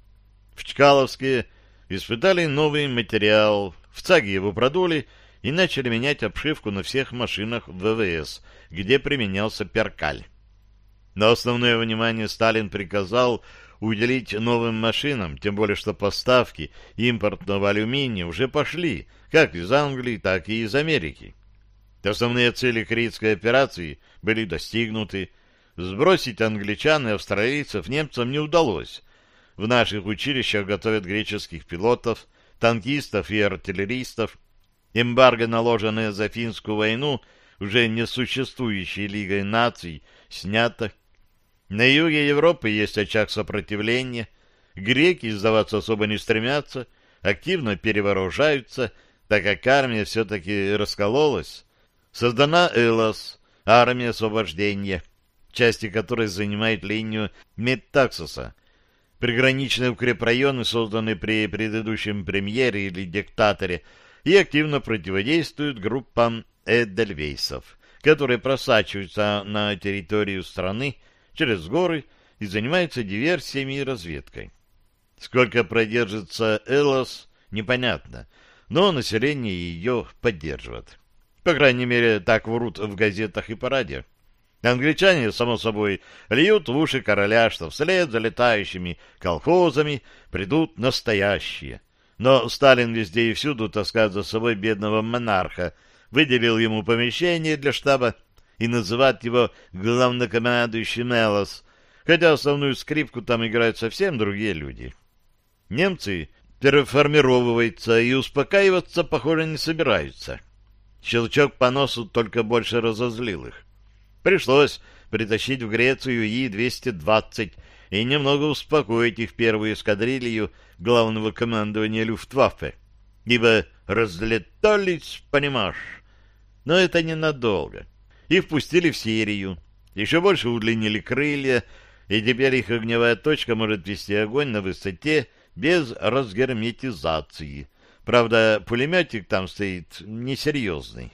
В Чкаловске испытали новый материал, в ЦАГе его продули и начали менять обшивку на всех машинах ВВС, где применялся перкаль. Но основное внимание Сталин приказал уделить новым машинам, тем более что поставки импортного алюминия уже пошли, как из Англии, так и из Америки. Основные цели Критской операции были достигнуты. Сбросить англичан и австралийцев немцам не удалось. В наших училищах готовят греческих пилотов, танкистов и артиллеристов. Эмбарго, наложенное за финскую войну, уже несуществующей Лигой наций, снято. На юге Европы есть очаг сопротивления. Греки сдаваться особо не стремятся, активно перевооружаются, так как армия все-таки раскололась Создана ЭЛОС, армия освобождения, части которой занимает линию Меттаксоса. Приграничные укрепрайоны, созданные при предыдущем премьере или диктаторе, и активно противодействуют группам эдельвейсов, которые просачиваются на территорию страны через горы и занимаются диверсиями и разведкой. Сколько продержится Элос, непонятно, но население ее поддерживает. По крайней мере, так врут в газетах и по радио. Англичане, само собой, льют в уши короля, что вслед за летающими колхозами придут настоящие. Но Сталин везде и всюду таскает за собой бедного монарха, выделил ему помещение для штаба и называет его главнокомандующим Элос, хотя основную скрипку там играют совсем другие люди. Немцы переформировываются и успокаиваться, похоже, не собираются. Щелчок по носу только больше разозлил их. Пришлось притащить в Грецию И-220 и немного успокоить их первую эскадрилью главного командования Люфтваффе, ибо разлетались, понимаешь. Но это ненадолго. Их впустили в Сирию, еще больше удлинили крылья, и теперь их огневая точка может вести огонь на высоте без разгерметизации, Правда, пулеметик там стоит несерьезный.